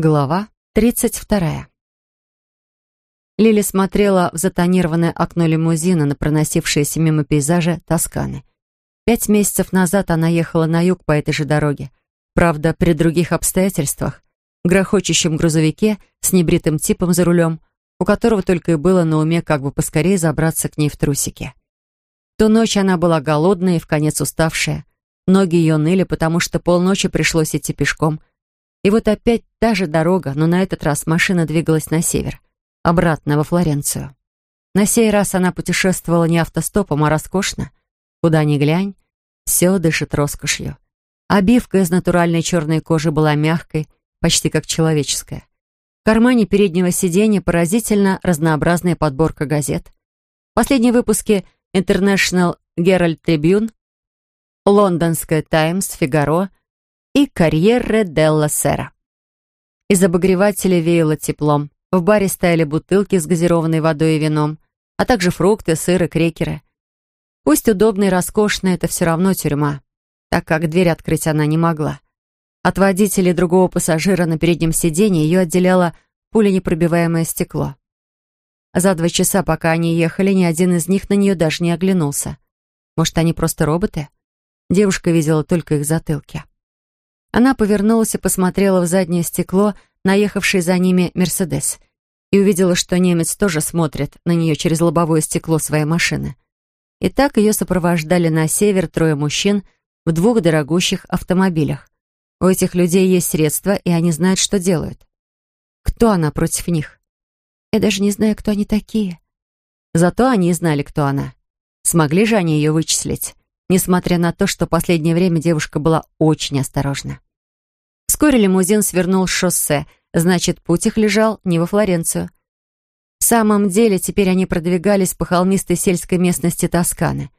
Глава 32. Лили смотрела в затонированное окно лимузина на проносившиеся мимо пейзажи Тосканы. Пять месяцев назад она ехала на юг по этой же дороге. Правда, при других обстоятельствах. В грохочущем грузовике с небритым типом за рулем, у которого только и было на уме как бы поскорее забраться к ней в трусики. Ту ночь она была голодная и в конец уставшая. Ноги ее ныли, потому что полночи пришлось идти пешком – и вот опять та же дорога, но на этот раз машина двигалась на север, обратно во Флоренцию. На сей раз она путешествовала не автостопом, а роскошно. Куда ни глянь, все дышит роскошью. Обивка из натуральной черной кожи была мягкой, почти как человеческая. В кармане переднего сиденья поразительно разнообразная подборка газет. Последние выпуски International Herald Tribune, Лондонская Таймс, Фигаро и «Карьерре Делла Сера». Из обогревателя веяло теплом. В баре стояли бутылки с газированной водой и вином, а также фрукты, сыр и крекеры. Пусть удобно и роскошно, это все равно тюрьма, так как дверь открыть она не могла. От водителя другого пассажира на переднем сиденье ее отделяло пуленепробиваемое стекло. За два часа, пока они ехали, ни один из них на нее даже не оглянулся. Может, они просто роботы? Девушка видела только их затылки. Она повернулась и посмотрела в заднее стекло, наехавший за ними «Мерседес», и увидела, что немец тоже смотрит на нее через лобовое стекло своей машины. И так ее сопровождали на север трое мужчин в двух дорогущих автомобилях. У этих людей есть средства, и они знают, что делают. Кто она против них? Я даже не знаю, кто они такие. Зато они знали, кто она. Смогли же они ее вычислить, несмотря на то, что последнее время девушка была очень осторожна. Вскоре лимузин свернул с шоссе, значит, путь их лежал не во Флоренцию. В самом деле, теперь они продвигались по холмистой сельской местности Тосканы.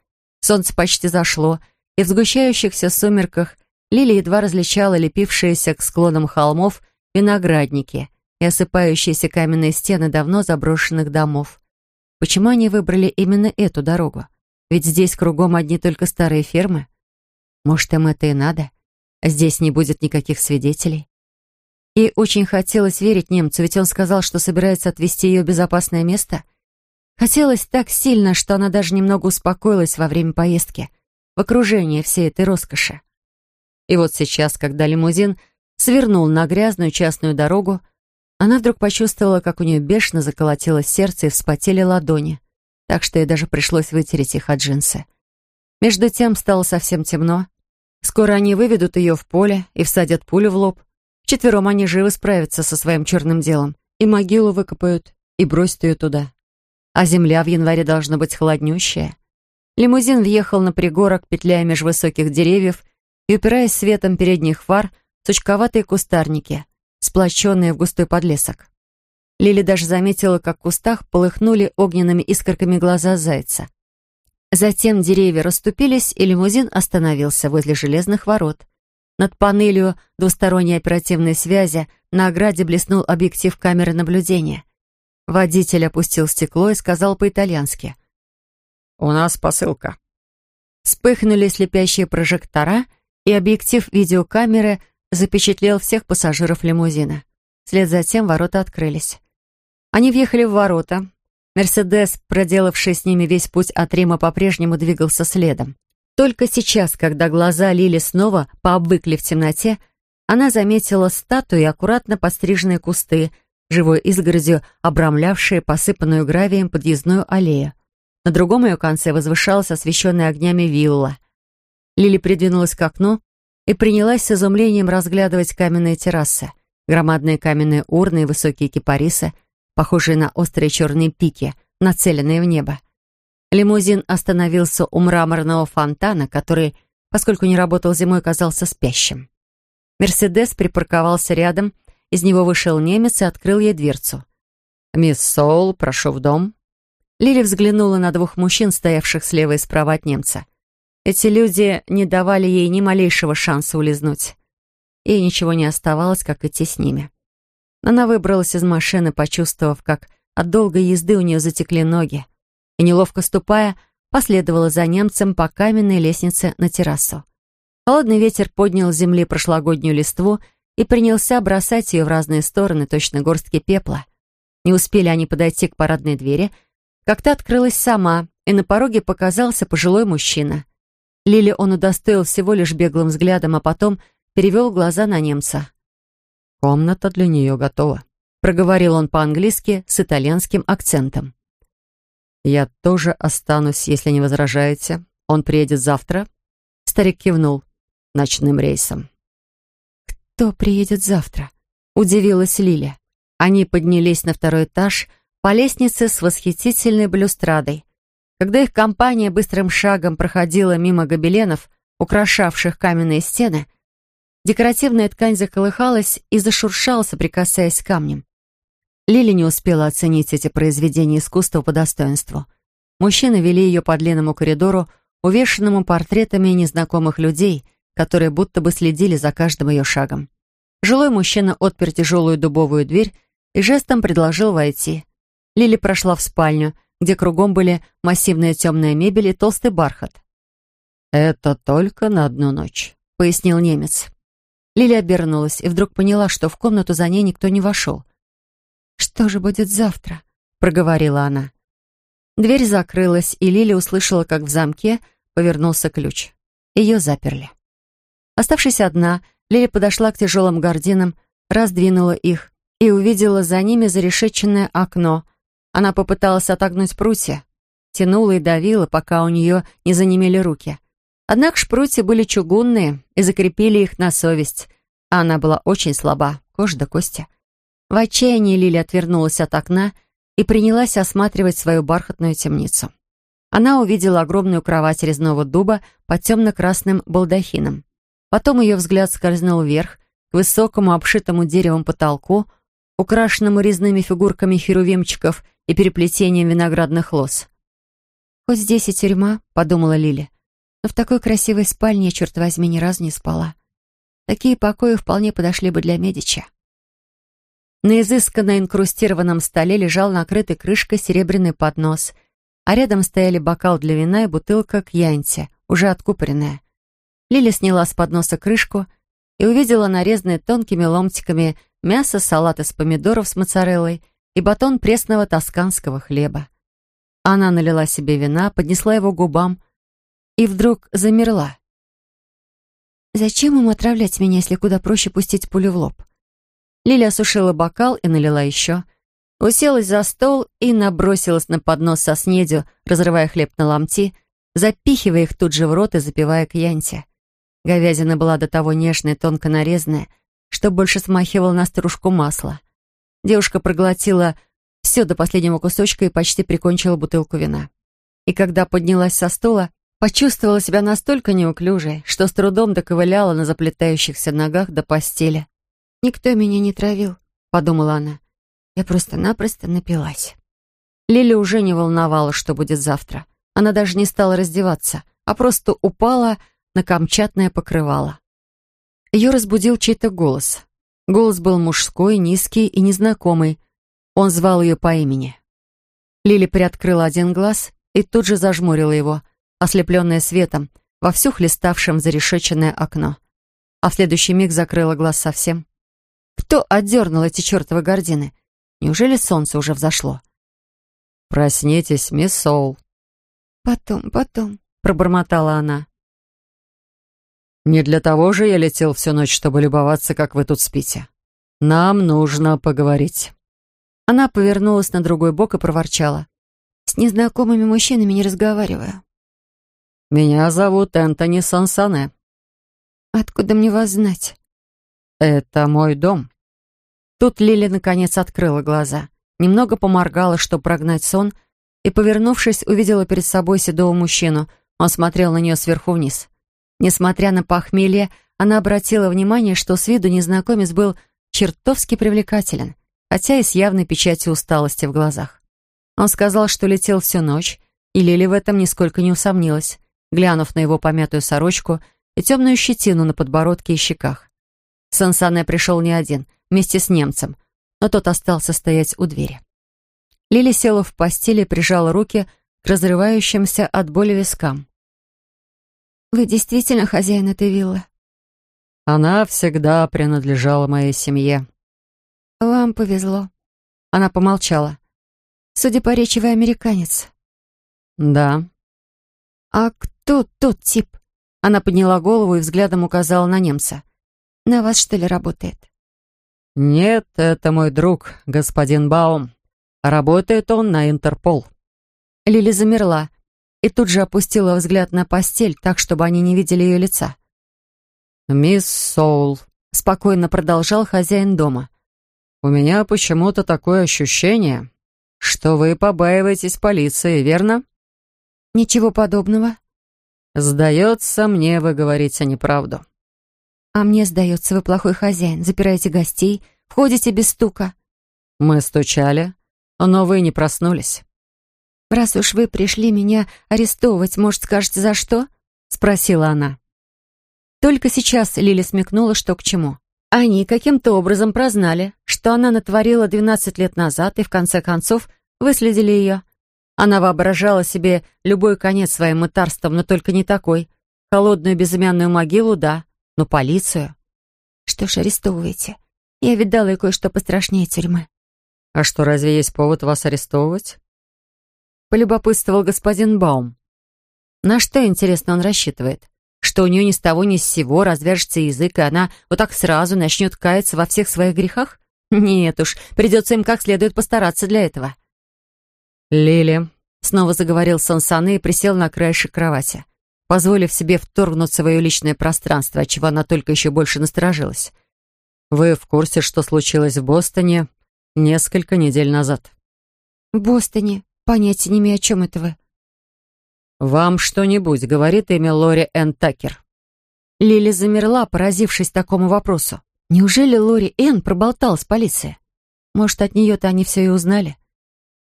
Солнце почти зашло, и в сгущающихся сумерках Лили едва различала лепившиеся к склонам холмов виноградники и осыпающиеся каменные стены давно заброшенных домов. Почему они выбрали именно эту дорогу? Ведь здесь кругом одни только старые фермы. Может, им это и надо? Здесь не будет никаких свидетелей. И очень хотелось верить немцу, ведь он сказал, что собирается отвезти ее в безопасное место. Хотелось так сильно, что она даже немного успокоилась во время поездки, в окружении всей этой роскоши. И вот сейчас, когда лимузин свернул на грязную частную дорогу, она вдруг почувствовала, как у нее бешено заколотилось сердце и вспотели ладони, так что ей даже пришлось вытереть их от джинсы. Между тем стало совсем темно, Скоро они выведут ее в поле и всадят пулю в лоб. Четвером они живо справятся со своим черным делом. И могилу выкопают, и бросят ее туда. А земля в январе должна быть холоднющая. Лимузин въехал на пригорок, петляя меж высоких деревьев и упираясь светом передних фар в сучковатые кустарники, сплоченные в густой подлесок. Лили даже заметила, как в кустах полыхнули огненными искорками глаза зайца. Затем деревья расступились, и лимузин остановился возле железных ворот. Над панелью двусторонней оперативной связи на ограде блеснул объектив камеры наблюдения. Водитель опустил стекло и сказал по-итальянски. «У нас посылка». Вспыхнули слепящие прожектора, и объектив видеокамеры запечатлел всех пассажиров лимузина. Вслед за тем ворота открылись. Они въехали в ворота, Мерседес, проделавший с ними весь путь от Рима, по-прежнему двигался следом. Только сейчас, когда глаза Лили снова пообвыкли в темноте, она заметила статуи аккуратно подстриженные кусты, живой изгородью обрамлявшие посыпанную гравием подъездную аллею. На другом ее конце возвышалась освещенная огнями вилла. Лили придвинулась к окну и принялась с изумлением разглядывать каменные террасы, громадные каменные урны и высокие кипарисы — похожие на острые черные пики, нацеленные в небо. Лимузин остановился у мраморного фонтана, который, поскольку не работал зимой, казался спящим. Мерседес припарковался рядом, из него вышел немец и открыл ей дверцу. «Мисс Соул, прошу в дом». Лили взглянула на двух мужчин, стоявших слева и справа от немца. Эти люди не давали ей ни малейшего шанса улизнуть. Ей ничего не оставалось, как идти с ними. Она выбралась из машины, почувствовав, как от долгой езды у нее затекли ноги, и, неловко ступая, последовала за немцем по каменной лестнице на террасу. Холодный ветер поднял с земли прошлогоднюю листву и принялся бросать ее в разные стороны, точно горстки пепла. Не успели они подойти к парадной двери, как та открылась сама, и на пороге показался пожилой мужчина. Лили он удостоил всего лишь беглым взглядом, а потом перевел глаза на немца. «Комната для нее готова», — проговорил он по-английски с итальянским акцентом. «Я тоже останусь, если не возражаете. Он приедет завтра?» Старик кивнул. «Ночным рейсом». «Кто приедет завтра?» — удивилась Лиля. Они поднялись на второй этаж по лестнице с восхитительной балюстрадой. Когда их компания быстрым шагом проходила мимо гобеленов, украшавших каменные стены, декоративная ткань заколыхалась и зашуршала, соприкасаясь с камнем. Лили не успела оценить эти произведения искусства по достоинству. Мужчины вели ее по длинному коридору, увешанному портретами незнакомых людей, которые будто бы следили за каждым ее шагом. Жилой мужчина отпер тяжелую дубовую дверь и жестом предложил войти. Лили прошла в спальню, где кругом были массивная темная мебель и толстый бархат. «Это только на одну ночь», — пояснил немец. Лили обернулась и вдруг поняла, что в комнату за ней никто не вошел. «Что же будет завтра?» — проговорила она. Дверь закрылась, и Лили услышала, как в замке повернулся ключ. Ее заперли. Оставшись одна, Лили подошла к тяжелым гардинам, раздвинула их и увидела за ними зарешеченное окно. Она попыталась отогнуть прутья, тянула и давила, пока у нее не занемели руки. Однако шпрутья были чугунные и закрепили их на совесть, а она была очень слаба, кожа до кости. В отчаянии Лили отвернулась от окна и принялась осматривать свою бархатную темницу. Она увидела огромную кровать резного дуба под темно-красным балдахином. Потом ее взгляд скользнул вверх, к высокому обшитому деревом потолку, украшенному резными фигурками херувимчиков и переплетением виноградных лоз. «Хоть здесь и тюрьма», — подумала Лили, «но в такой красивой спальне я, черт возьми, ни разу не спала. Такие покои вполне подошли бы для Медича». На изысканно инкрустированном столе лежал накрытый крышкой серебряный поднос, а рядом стояли бокал для вина и бутылка кьянти, уже откупоренная. Лили сняла с подноса крышку и увидела нарезанные тонкими ломтиками мясо, салат из помидоров с моцареллой и батон пресного тосканского хлеба. Она налила себе вина, поднесла его к губам и вдруг замерла. «Зачем им отравлять меня, если куда проще пустить пулю в лоб?» Лиля осушила бокал и налила еще. Уселась за стол и набросилась на поднос со снедью, разрывая хлеб на ломти, запихивая их тут же в рот и запивая кьянти. Говядина была до того нежная, тонко нарезанная, что больше смахивала на стружку масла. Девушка проглотила все до последнего кусочка и почти прикончила бутылку вина. И когда поднялась со стула, почувствовала себя настолько неуклюжей, что с трудом доковыляла на заплетающихся ногах до постели. «Никто меня не травил», — подумала она. «Я просто-напросто напилась». Лили уже не волновала, что будет завтра. Она даже не стала раздеваться, а просто упала на камчатное покрывало. Ее разбудил чей-то голос. Голос был мужской, низкий и незнакомый. Он звал ее по имени. Лили приоткрыла один глаз и тут же зажмурила его, ослепленная светом, вовсю хлеставшим зарешеченное окно. А в следующий миг закрыла глаз совсем. Кто отдернул эти чертовы гардины? Неужели солнце уже взошло? «Проснитесь, мисс Соул». «Потом, потом», — пробормотала она. Не для того же я летел всю ночь, чтобы любоваться, как вы тут спите. Нам нужно поговорить». Она повернулась на другой бок и проворчала. «С незнакомыми мужчинами не разговариваю». «Меня зовут Энтони Сансане». «Откуда мне вас знать?» «Это мой дом». Тут Лили наконец открыла глаза, немного поморгала, чтобы прогнать сон, и, повернувшись, увидела перед собой седого мужчину. Он смотрел на нее сверху вниз. Несмотря на похмелье, она обратила внимание, что с виду незнакомец был чертовски привлекателен, хотя и с явной печатью усталости в глазах. Он сказал, что летел всю ночь, и Лили в этом нисколько не усомнилась, глянув на его помятую сорочку и темную щетину на подбородке и щеках. Сансане пришел не один, вместе с немцем, но тот остался стоять у двери. Лили села в постели и прижала руки к разрывающимся от боли вискам. «Вы действительно хозяин этой виллы?» Она всегда принадлежала моей семье. Вам повезло. Она помолчала. Судя по речи, вы американец. Да. А кто тот тип? Она подняла голову и взглядом указала на немца. На вас, что ли, работает? Нет, это мой друг, господин Баум. Работает он на Интерпол. Лили замерла и тут же опустила взгляд на постель, так, чтобы они не видели ее лица. «Мисс Соул», — спокойно продолжал хозяин дома, «у меня почему-то такое ощущение, что вы побаиваетесь полиции, верно?» «Ничего подобного». «Сдается мне, вы говорите неправду». «А мне сдается, вы плохой хозяин, запираете гостей, входите без стука». «Мы стучали, но вы не проснулись». «Раз уж вы пришли меня арестовывать, может, скажете, за что?» — спросила она. Только сейчас Лили смекнула, что к чему. Они каким-то образом прознали, что она натворила 12 лет назад и, в конце концов, выследили ее. Она воображала себе любой конец своим мытарством, но только не такой. Холодную безымянную могилу, да, но полицию. Что ж, арестовывайте. Я видала и кое-что пострашнее тюрьмы. А что, разве есть повод вас арестовывать? полюбопытствовал господин Баум. На что, интересно, он рассчитывает? Что у нее ни с того ни с сего развяжется язык, и она вот так сразу начнет каяться во всех своих грехах? Нет уж, придется им как следует постараться для этого. «Лили», — снова заговорил Сансаны и присел на краешек кровати, позволив себе вторгнуться в ее личное пространство, отчего она только еще больше насторожилась. «Вы в курсе, что случилось в Бостоне несколько недель назад?» «В Бостоне? Понятия не имею, о чем это вы. «Вам что-нибудь говорит имя Лори Энн Такер?» Лили замерла, поразившись такому вопросу. Неужели Лори Энн проболталась полиции? Может, от нее-то они все и узнали?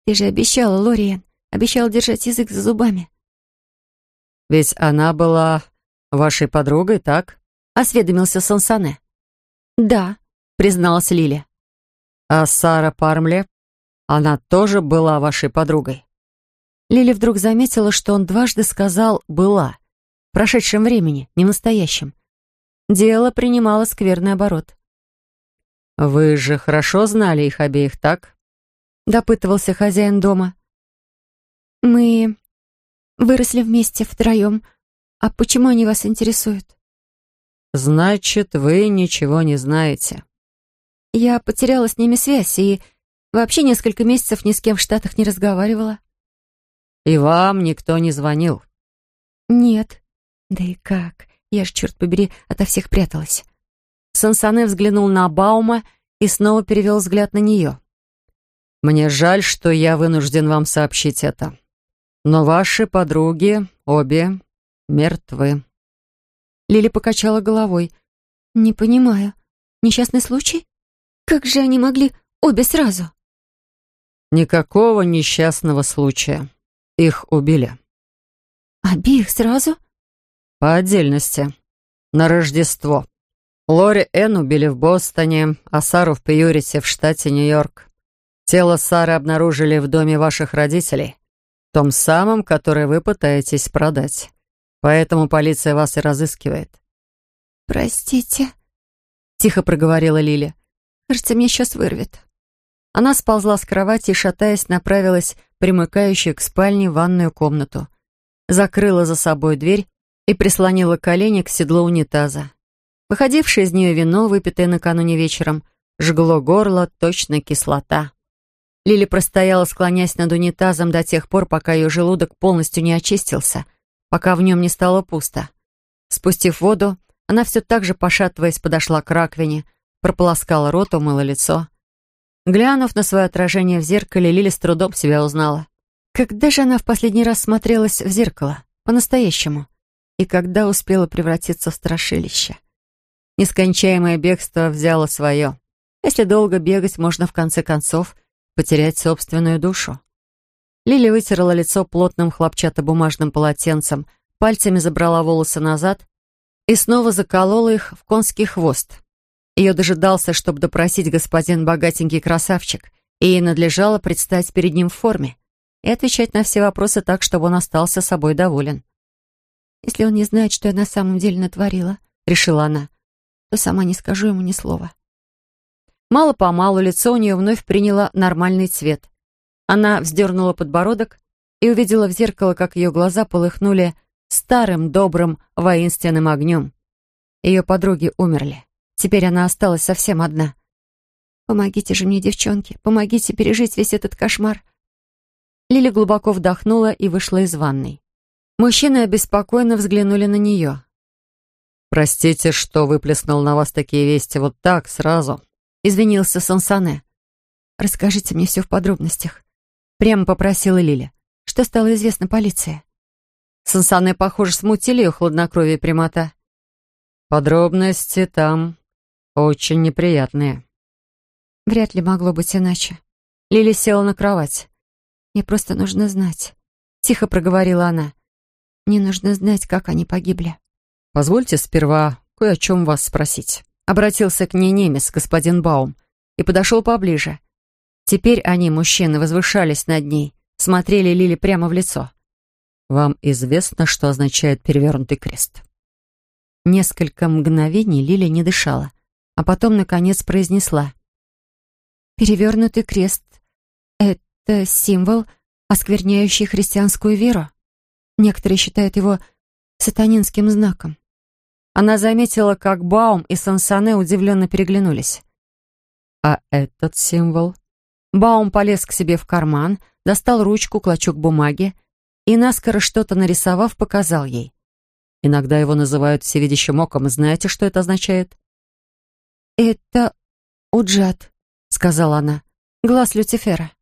Ты же обещала, Лори Энн, обещала держать язык за зубами. Ведь она была вашей подругой, так? Осведомился Сансане. Да, призналась Лили. А Сара Пармле? Она тоже была вашей подругой?» Лили вдруг заметила, что он дважды сказал «была». В прошедшем времени, не в настоящем. Дело принимало скверный оборот. «Вы же хорошо знали их обеих, так?» — допытывался хозяин дома. «Мы выросли вместе втроем. А почему они вас интересуют?» «Значит, вы ничего не знаете». «Я потеряла с ними связь и Вообще несколько месяцев ни с кем в Штатах не разговаривала. И вам никто не звонил? Нет. Да и как? Я ж, черт побери, ото всех пряталась. Сансане взглянул на Баума и снова перевел взгляд на нее. «Мне жаль, что я вынужден вам сообщить это. Но ваши подруги обе мертвы». Лили покачала головой. «Не понимаю. Несчастный случай? Как же они могли обе сразу?» Никакого несчастного случая. Их убили. Обеих сразу? По отдельности. На Рождество. Лори Энн убили в Бостоне, а Сару в Пьюрите в штате Нью-Йорк. Тело Сары обнаружили в доме ваших родителей, том самом, который вы пытаетесь продать. Поэтому полиция вас и разыскивает. «Простите», — тихо проговорила Лили. «Кажется, мне сейчас вырвет». Она сползла с кровати и, шатаясь, направилась примыкающую к спальне ванную комнату. Закрыла за собой дверь и прислонила колени к седлу унитаза. Выходившее из нее вино, выпитое накануне вечером, жгло горло, точно кислота. Лили простояла, склонясь над унитазом до тех пор, пока ее желудок полностью не очистился, пока в нем не стало пусто. Спустив воду, она все так же, пошатываясь, подошла к раковине, прополоскала рот, умыла лицо. Глянув на свое отражение в зеркале, Лили с трудом себя узнала. Когда же она в последний раз смотрелась в зеркало? По-настоящему. И когда успела превратиться в страшилище? Нескончаемое бегство взяло свое. Если долго бегать, можно в конце концов потерять собственную душу. Лили вытерла лицо плотным хлопчатобумажным полотенцем, пальцами забрала волосы назад и снова заколола их в конский хвост. Ее дожидался, чтобы допросить господин богатенький красавчик, и ей надлежало предстать перед ним в форме и отвечать на все вопросы так, чтобы он остался собой доволен. «Если он не знает, что я на самом деле натворила», — решила она, то сама не скажу ему ни слова. Мало-помалу лицо у нее вновь приняло нормальный цвет. Она вздернула подбородок и увидела в зеркало, как ее глаза полыхнули старым, добрым, воинственным огнем. Ее подруги умерли. Теперь она осталась совсем одна. «Помогите же мне, девчонки, помогите пережить весь этот кошмар». Лили глубоко вдохнула и вышла из ванной. Мужчины обеспокоенно взглянули на нее. «Простите, что выплеснул на вас такие вести вот так, сразу», — извинился Сансане. «Расскажите мне все в подробностях», — прямо попросила Лили. «Что стало известно полиции?» Сансане, похоже, смутили ее хладнокровие и. «Подробности там очень неприятные». Вряд ли могло быть иначе. Лили села на кровать. «Мне просто нужно знать», — тихо проговорила она. «Мне нужно знать, как они погибли». «Позвольте сперва кое о чем вас спросить». Обратился к ней немец, господин Баум, и подошел поближе. Теперь они, мужчины, возвышались над ней, смотрели Лили прямо в лицо. «Вам известно, что означает перевернутый крест?» Несколько мгновений Лили не дышала, а потом, наконец, произнесла. «Перевернутый крест — это символ, оскверняющий христианскую веру. Некоторые считают его сатанинским знаком. Она заметила, как Баум и Сансане удивленно переглянулись. «А этот символ?» Баум полез к себе в карман, достал ручку, клочок бумаги и, наскоро что-то нарисовав, показал ей. Иногда его называют всевидящим оком. Знаете, что это означает? «Это Уджат», — сказала она. «Глаз Люцифера».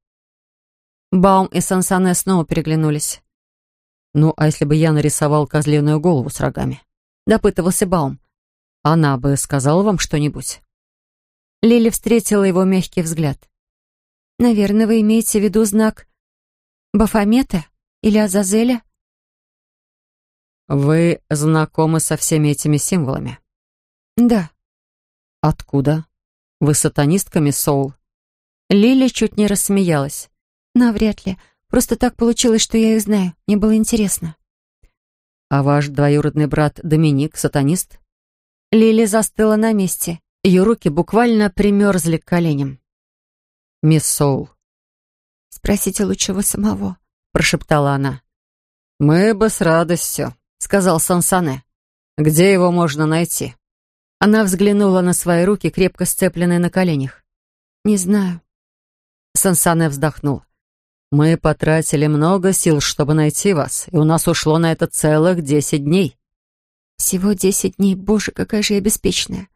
Баум и Сансане снова переглянулись. «Ну, а если бы я нарисовал козленую голову с рогами?» Допытывался Баум. «Она бы сказала вам что-нибудь?» Лили встретила его мягкий взгляд. «Наверное, вы имеете в виду знак Бафомета или Азазеля?» «Вы знакомы со всеми этими символами?» «Да». «Откуда? Вы сатанистка, мисс Соул?» Лили чуть не рассмеялась. «Навряд ли. Просто так получилось, что я их знаю. Мне было интересно». «А ваш двоюродный брат Доминик, сатанист?» Лили застыла на месте. Ее руки буквально примерзли к коленям. «Мисс Соул». «Спросите лучше вы самого», — прошептала она. «Мы бы с радостью», — сказал Сансане. «Где его можно найти?» Она взглянула на свои руки, крепко сцепленные на коленях. «Не знаю». Сансане вздохнул. Мы потратили много сил, чтобы найти вас, и у нас ушло на это целых десять дней. Всего десять дней. Боже, какая же я беспечная.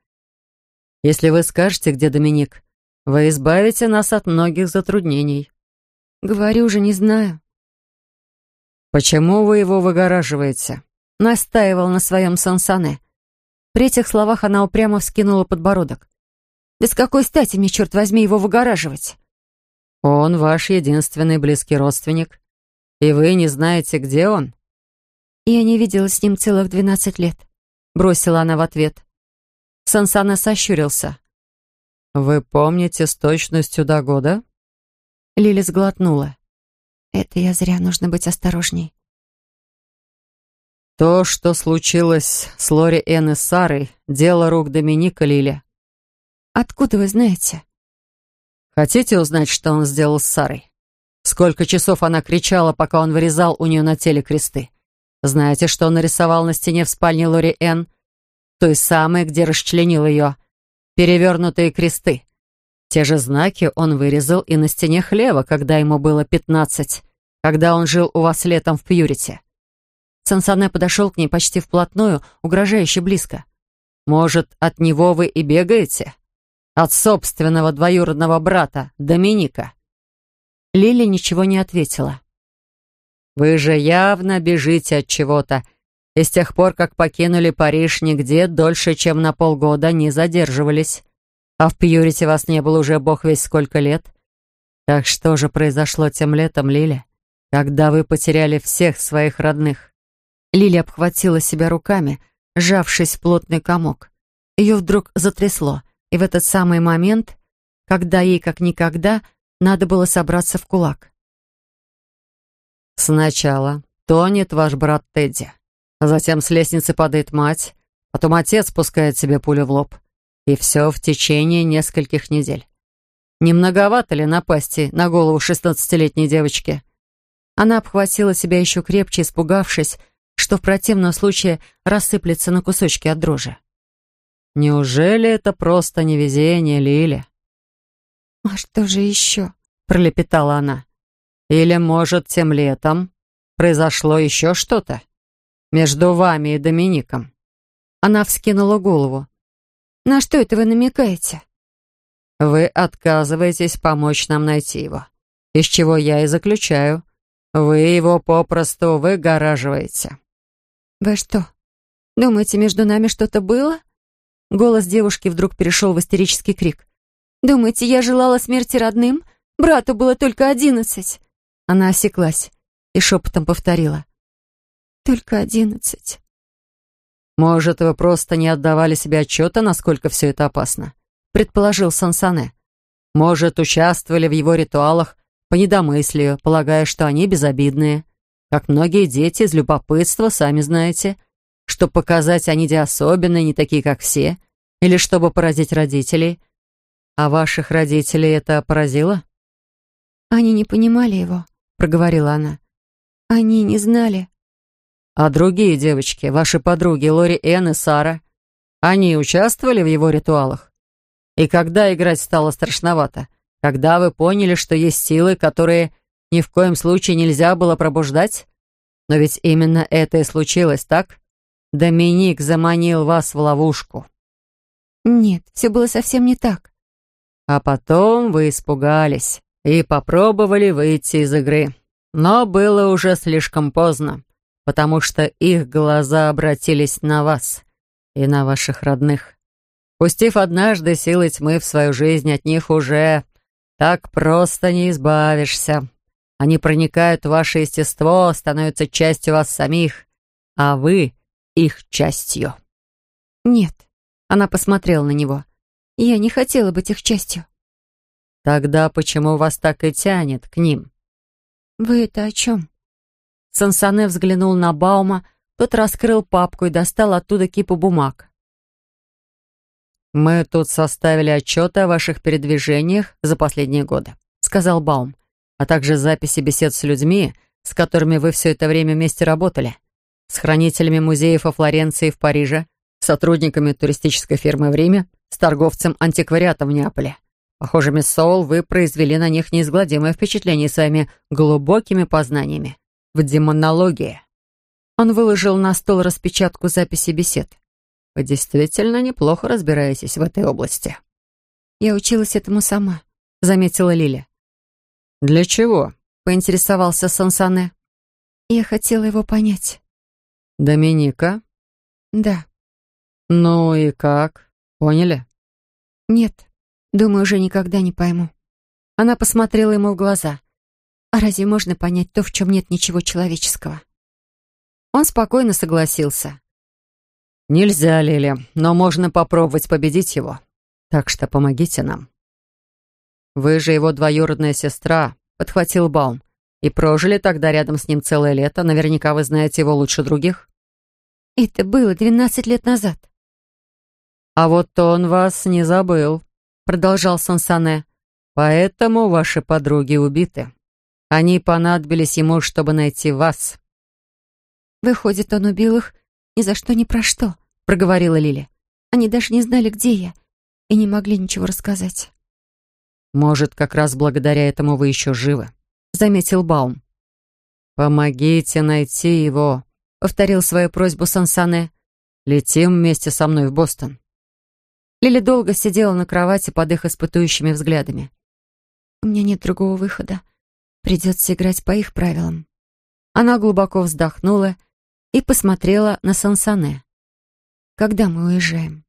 Если вы скажете, где Доминик, вы избавите нас от многих затруднений. Говорю же, не знаю. Почему вы его выгораживаете? Настаивал на своем Сансане. При этих словах она упрямо вскинула подбородок. Да с какой стати мне, черт возьми, его выгораживать? «Он ваш единственный близкий родственник, и вы не знаете, где он?» «Я не видела с ним целых двенадцать лет», — бросила она в ответ. Сансана сощурился. «Вы помните с точностью до года?» Лили сглотнула. «Это я зря, нужно быть осторожней». «То, что случилось с Лори Энн и Сарой, дело рук Доминика Лили». «Откуда вы знаете?» Хотите узнать, что он сделал с Сарой? Сколько часов она кричала, пока он вырезал у нее на теле кресты? Знаете, что он нарисовал на стене в спальне Лори Энн? Той самой, где расчленил ее. Перевернутые кресты. Те же знаки он вырезал и на стене хлева, когда ему было пятнадцать, когда он жил у вас летом в Пьюрите. Сансане подошел к ней почти вплотную, угрожающе близко. «Может, от него вы и бегаете?» От собственного двоюродного брата, Доминика. Лили ничего не ответила. «Вы же явно бежите от чего-то, и с тех пор, как покинули Париж, нигде дольше, чем на полгода не задерживались. А в Пьюрите вас не было уже бог весь сколько лет. Так что же произошло тем летом, Лили, когда вы потеряли всех своих родных?» Лили обхватила себя руками, сжавшись в плотный комок. Ее вдруг затрясло — и в этот самый момент, когда ей как никогда надо было собраться в кулак. Сначала тонет ваш брат Тедди, а затем с лестницы падает мать, потом отец пускает себе пулю в лоб, И все в течение нескольких недель. Не многовато ли напасти на голову шестнадцатилетней девочки? Она обхватила себя еще крепче, испугавшись, что в противном случае рассыплется на кусочки от дрожи. «Неужели это просто невезение, Лиля?» «А что же еще?» — пролепетала она. «Или, может, тем летом произошло еще что-то между вами и Домиником?» Она вскинула голову. «На что это вы намекаете?» «Вы отказываетесь помочь нам найти его, из чего я и заключаю. Вы его попросту выгораживаете». «Вы что, думаете, между нами что-то было?» Голос девушки вдруг перешел в истерический крик. «Думаете, я желала смерти родным? Брату было только одиннадцать!» Она осеклась и шепотом повторила. «Только одиннадцать». «Может, вы просто не отдавали себе отчета, насколько все это опасно?» предположил Сансане. «Может, участвовали в его ритуалах по недомыслию, полагая, что они безобидные, как многие дети из любопытства, сами знаете, чтобы показать, они де особенные, не такие, как все, или чтобы поразить родителей. А ваших родителей это поразило?» «Они не понимали его», — проговорила она. «Они не знали». А другие девочки, ваши подруги Лори Энн и Сара, они участвовали в его ритуалах? И когда играть стало страшновато? Когда вы поняли, что есть силы, которые ни в коем случае нельзя было пробуждать? Но ведь именно это и случилось, так? Доминик заманил вас в ловушку. Нет, все было совсем не так. А потом вы испугались и попробовали выйти из игры. Но было уже слишком поздно потому что их глаза обратились на вас и на ваших родных. Пустив однажды силы тьмы в свою жизнь, от них уже так просто не избавишься. Они проникают в ваше естество, становятся частью вас самих, а вы их частью. Нет, она посмотрела на него. Я не хотела быть их частью. Тогда почему вас так и тянет к ним? Вы это о чем? Сансане взглянул на Баума, тот раскрыл папку и достал оттуда кипу бумаг. «Мы тут составили отчеты о ваших передвижениях за последние годы», — сказал Баум, «а также записи бесед с людьми, с которыми вы все это время вместе работали, с хранителями музеев во Флоренции и в Париже, сотрудниками туристической фирмы в Риме, с торговцем антиквариатом в Неаполе. Похоже, мисс Соул, вы произвели на них неизгладимое впечатление своими глубокими познаниями в демонологии. Он выложил на стол распечатку записи бесед. Вы действительно неплохо разбираетесь в этой области. Я училась этому сама, заметила Лиля. Для чего? поинтересовался Сансане. Я хотела его понять. Доминика? Да. Ну и как? Поняли? Нет, думаю, уже никогда не пойму. Она посмотрела ему в глаза. А разве можно понять то, в чем нет ничего человеческого? Он спокойно согласился. «Нельзя, Лили, но можно попробовать победить его. Так что помогите нам». «Вы же его двоюродная сестра», — подхватил Баум. «И прожили тогда рядом с ним целое лето. Наверняка вы знаете его лучше других». «Это было двенадцать лет назад». «А вот он вас не забыл», — продолжал Сансане. «Поэтому ваши подруги убиты». Они понадобились ему, чтобы найти вас». «Выходит, он убил их ни за что, ни про что», — проговорила Лили. «Они даже не знали, где я, и не могли ничего рассказать». «Может, как раз благодаря этому вы еще живы», — заметил Баум. «Помогите найти его», — повторил свою просьбу Сансане. «Летим вместе со мной в Бостон». Лили долго сидела на кровати под их испытующими взглядами. «У меня нет другого выхода», Придется играть по их правилам. Она глубоко вздохнула и посмотрела на Сансане. «Когда мы уезжаем?»